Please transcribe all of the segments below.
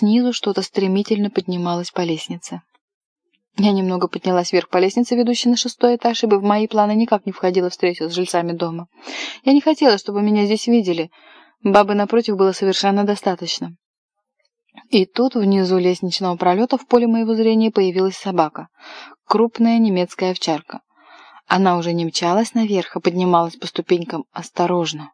снизу что-то стремительно поднималось по лестнице. Я немного поднялась вверх по лестнице, ведущей на шестой этаж, ибо в мои планы никак не входила встреча с жильцами дома. Я не хотела, чтобы меня здесь видели. Бабы напротив было совершенно достаточно. И тут внизу лестничного пролета в поле моего зрения появилась собака. Крупная немецкая овчарка. Она уже не мчалась наверх, а поднималась по ступенькам осторожно.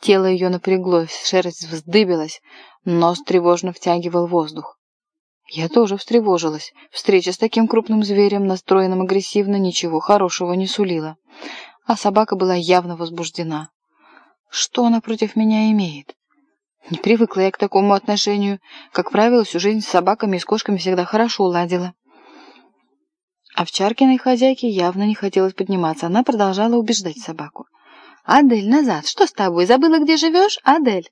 Тело ее напряглось, шерсть вздыбилась, нос тревожно втягивал воздух. Я тоже встревожилась. Встреча с таким крупным зверем, настроенным агрессивно, ничего хорошего не сулила. А собака была явно возбуждена. Что она против меня имеет? Не привыкла я к такому отношению. Как правило, всю жизнь с собаками и с кошками всегда хорошо ладила. Овчаркиной хозяйке явно не хотелось подниматься. Она продолжала убеждать собаку. «Адель, назад! Что с тобой? Забыла, где живешь? Адель!»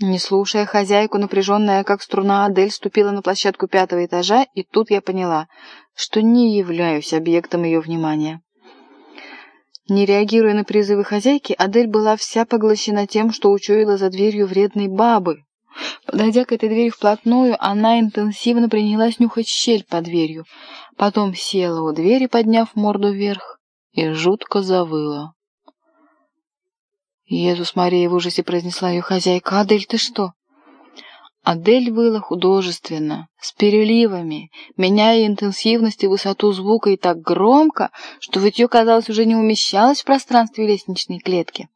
Не слушая хозяйку, напряженная как струна, Адель ступила на площадку пятого этажа, и тут я поняла, что не являюсь объектом ее внимания. Не реагируя на призывы хозяйки, Адель была вся поглощена тем, что учуяла за дверью вредной бабы. Подойдя к этой двери вплотную, она интенсивно принялась нюхать щель под дверью. Потом села у двери, подняв морду вверх, и жутко завыла. «Иисус Мария!» — в ужасе произнесла ее хозяйка. «Адель, ты что?» Адель выла художественно, с переливами, меняя интенсивность и высоту звука и так громко, что вытье, казалось, уже не умещалось в пространстве лестничной клетки.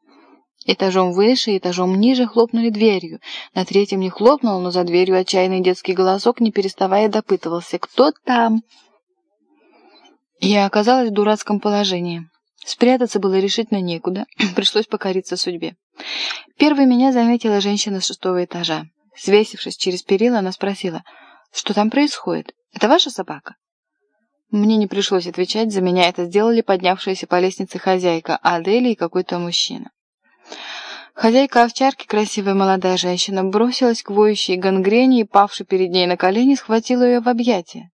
Этажом выше, этажом ниже хлопнули дверью. На третьем не хлопнул, но за дверью отчаянный детский голосок, не переставая, допытывался. «Кто там?» Я оказалась в дурацком положении. Спрятаться было решительно некуда, пришлось покориться судьбе. Первой меня заметила женщина с шестого этажа. Свесившись через перила, она спросила, «Что там происходит? Это ваша собака?» Мне не пришлось отвечать, за меня это сделали поднявшаяся по лестнице хозяйка Адели и какой-то мужчина. Хозяйка овчарки, красивая молодая женщина, бросилась к воющей гангрене и, павши перед ней на колени, схватила ее в объятия.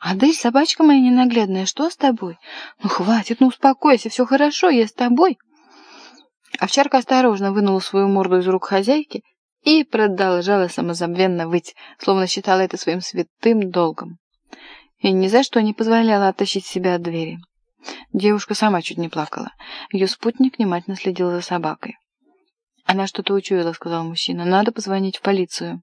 «Адель, собачка моя ненаглядная, что с тобой? Ну, хватит, ну, успокойся, все хорошо, я с тобой». Овчарка осторожно вынула свою морду из рук хозяйки и продолжала самозабвенно выть, словно считала это своим святым долгом. И ни за что не позволяла оттащить себя от двери. Девушка сама чуть не плакала. Ее спутник внимательно следил за собакой. «Она что-то учуяла», — сказал мужчина. «Надо позвонить в полицию».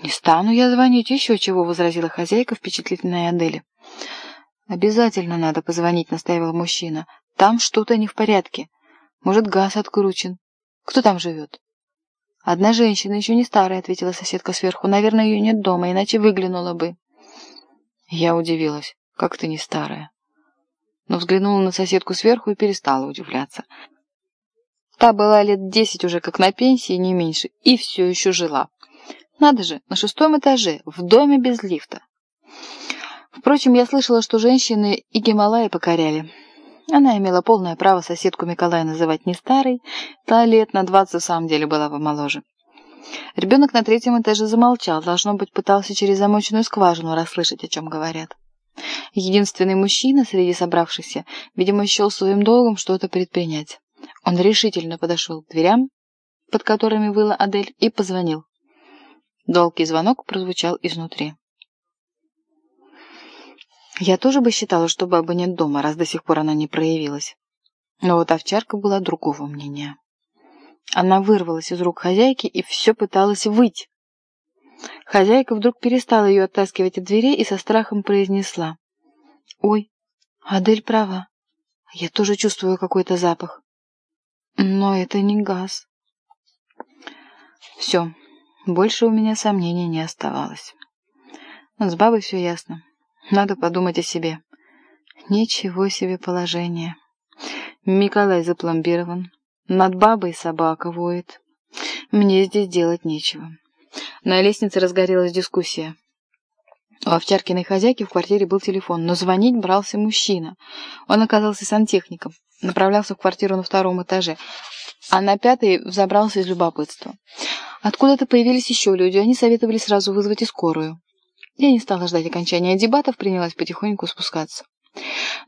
«Не стану я звонить еще чего», — возразила хозяйка, впечатлительная Адели. «Обязательно надо позвонить», — настаивал мужчина. «Там что-то не в порядке. Может, газ откручен. Кто там живет?» «Одна женщина, еще не старая», — ответила соседка сверху. «Наверное, ее нет дома, иначе выглянула бы». Я удивилась. «Как ты не старая?» Но взглянула на соседку сверху и перестала удивляться. Та была лет десять уже как на пенсии, не меньше, и все еще жила. Надо же, на шестом этаже, в доме без лифта. Впрочем, я слышала, что женщины и Гималаи покоряли. Она имела полное право соседку Миколая называть не старой, та лет на двадцать в самом деле была помоложе. Ребенок на третьем этаже замолчал, должно быть, пытался через замоченную скважину расслышать, о чем говорят. Единственный мужчина среди собравшихся, видимо, счел своим долгом что-то предпринять. Он решительно подошел к дверям, под которыми выла Адель, и позвонил. Долгий звонок прозвучал изнутри. Я тоже бы считала, что бабы нет дома, раз до сих пор она не проявилась. Но вот овчарка была другого мнения. Она вырвалась из рук хозяйки и все пыталась выть. Хозяйка вдруг перестала ее оттаскивать от дверей и со страхом произнесла. «Ой, Адель права. Я тоже чувствую какой-то запах. Но это не газ». «Все, больше у меня сомнений не оставалось. С бабой все ясно. Надо подумать о себе. Ничего себе положение. Миколай запломбирован. Над бабой собака воет. Мне здесь делать нечего. На лестнице разгорелась дискуссия. У Овчаркиной хозяйки в квартире был телефон, но звонить брался мужчина. Он оказался сантехником, направлялся в квартиру на втором этаже, а на пятый взобрался из любопытства. Откуда-то появились еще люди, они советовали сразу вызвать и скорую. Я не стала ждать окончания дебатов, принялась потихоньку спускаться.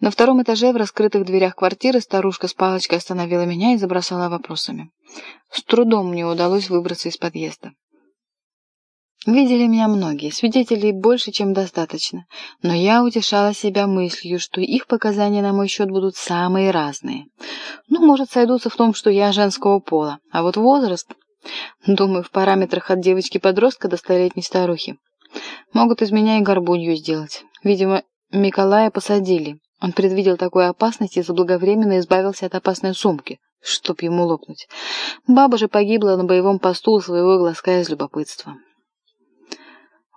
На втором этаже в раскрытых дверях квартиры старушка с палочкой остановила меня и забросала вопросами. С трудом мне удалось выбраться из подъезда. Видели меня многие, свидетелей больше, чем достаточно, но я утешала себя мыслью, что их показания на мой счет будут самые разные. Ну, может, сойдутся в том, что я женского пола, а вот возраст, думаю, в параметрах от девочки-подростка до столетней старухи. Могут из меня и горбунью сделать. Видимо, Миколая посадили. Он предвидел такую опасность и заблаговременно избавился от опасной сумки, чтоб ему лопнуть. Баба же погибла на боевом посту у своего глазка из любопытства.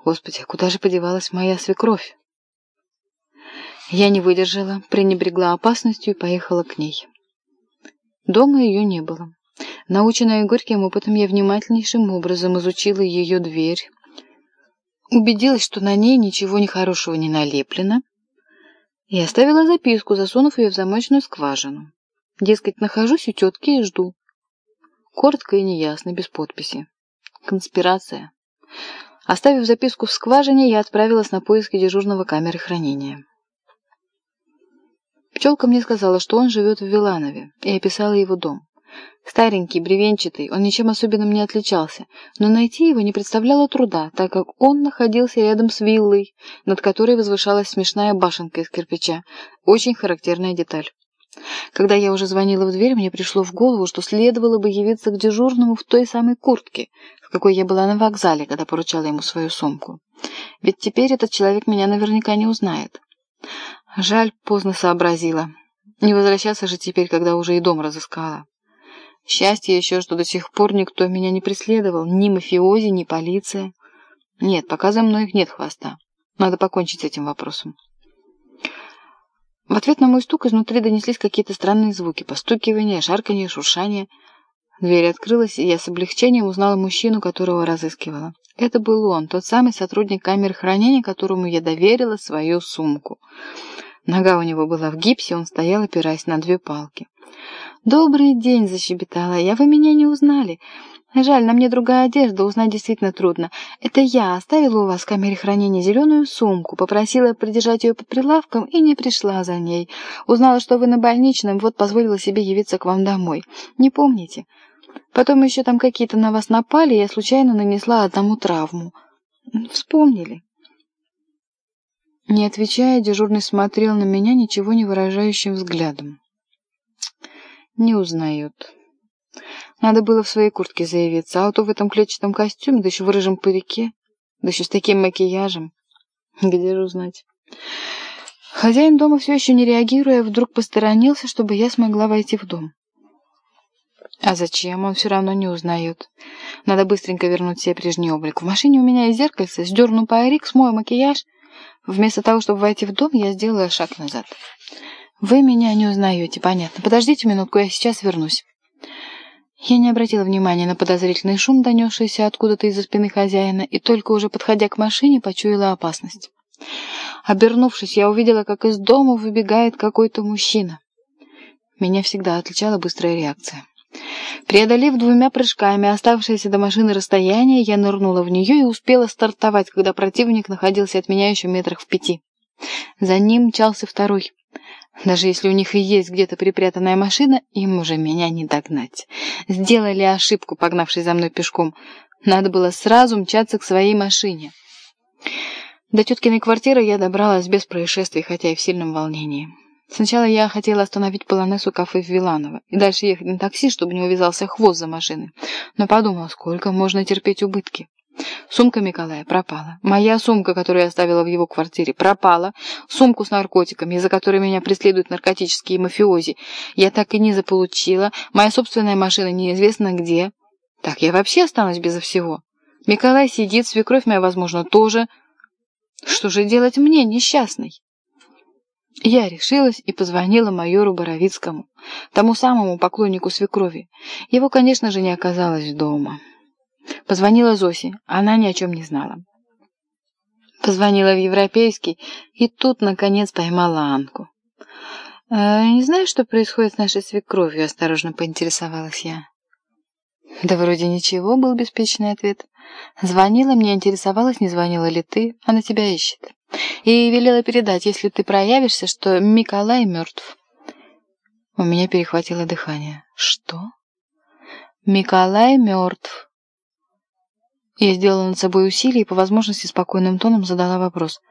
Господи, куда же подевалась моя свекровь? Я не выдержала, пренебрегла опасностью и поехала к ней. Дома ее не было. Наученная горьким опытом, я внимательнейшим образом изучила ее дверь, убедилась, что на ней ничего нехорошего не налеплено, и оставила записку, засунув ее в замочную скважину. Дескать, нахожусь у тетки и жду. Коротко и неясно, без подписи. Конспирация. Оставив записку в скважине, я отправилась на поиски дежурного камеры хранения. Пчелка мне сказала, что он живет в Виланове, и описала его дом. Старенький, бревенчатый, он ничем особенным не отличался, но найти его не представляло труда, так как он находился рядом с виллой, над которой возвышалась смешная башенка из кирпича, очень характерная деталь. Когда я уже звонила в дверь, мне пришло в голову, что следовало бы явиться к дежурному в той самой куртке, в какой я была на вокзале, когда поручала ему свою сумку. Ведь теперь этот человек меня наверняка не узнает. Жаль, поздно сообразила. Не возвращаться же теперь, когда уже и дом разыскала. Счастье еще, что до сих пор никто меня не преследовал, ни мафиози, ни полиция. Нет, пока за мной их нет хвоста. Надо покончить с этим вопросом. В ответ на мой стук изнутри донеслись какие-то странные звуки. Постукивание, шарканье, шуршание. Дверь открылась, и я с облегчением узнала мужчину, которого разыскивала. Это был он, тот самый сотрудник камеры хранения, которому я доверила свою сумку. Нога у него была в гипсе, он стоял, опираясь на две палки. «Добрый день!» — защебетала я. «Вы меня не узнали. Жаль, на мне другая одежда, узнать действительно трудно. Это я оставила у вас в камере хранения зеленую сумку, попросила придержать ее под прилавком и не пришла за ней. Узнала, что вы на больничном, вот позволила себе явиться к вам домой. Не помните? Потом еще там какие-то на вас напали, я случайно нанесла одному травму. Вспомнили?» Не отвечая, дежурный смотрел на меня ничего не выражающим взглядом. «Не узнают». Надо было в своей куртке заявиться, а то в этом клетчатом костюме, да еще в рыжем парике, да еще с таким макияжем. Где же узнать? Хозяин дома все еще не реагируя, вдруг посторонился, чтобы я смогла войти в дом. А зачем? Он все равно не узнает. Надо быстренько вернуть себе прежний облик. В машине у меня есть зеркальце, сдерну парик, смою макияж. Вместо того, чтобы войти в дом, я сделаю шаг назад. Вы меня не узнаете, понятно. Подождите минутку, я сейчас вернусь. Я не обратила внимания на подозрительный шум, донесшийся откуда-то из-за спины хозяина, и только уже подходя к машине, почуяла опасность. Обернувшись, я увидела, как из дома выбегает какой-то мужчина. Меня всегда отличала быстрая реакция. Преодолев двумя прыжками оставшееся до машины расстояние, я нырнула в нее и успела стартовать, когда противник находился от меня еще метрах в пяти. За ним мчался второй. Даже если у них и есть где-то припрятанная машина, им уже меня не догнать. Сделали ошибку, погнавшись за мной пешком. Надо было сразу мчаться к своей машине. До теткиной квартиры я добралась без происшествий, хотя и в сильном волнении. Сначала я хотела остановить полонесу кафе в Виланово и дальше ехать на такси, чтобы не увязался хвост за машиной. Но подумала, сколько можно терпеть убытки. Сумка Николая пропала. Моя сумка, которую я оставила в его квартире, пропала. Сумку с наркотиками, из-за которой меня преследуют наркотические мафиози, я так и не заполучила. Моя собственная машина неизвестно где. Так я вообще останусь безо всего. Николай сидит, свекровь моя, возможно, тоже. Что же делать мне, несчастной? Я решилась и позвонила майору Боровицкому, тому самому поклоннику свекрови. Его, конечно же, не оказалось дома. Позвонила Зосе, она ни о чем не знала. Позвонила в Европейский, и тут, наконец, поймала Анку. «Э, «Не знаю, что происходит с нашей свекровью», — осторожно поинтересовалась я. «Да вроде ничего», — был беспечный ответ. «Звонила, мне интересовалась, не звонила ли ты, она тебя ищет. И велела передать, если ты проявишься, что Миколай мертв». У меня перехватило дыхание. «Что?» «Миколай мертв». Я сделала над собой усилие и по возможности спокойным тоном задала вопрос.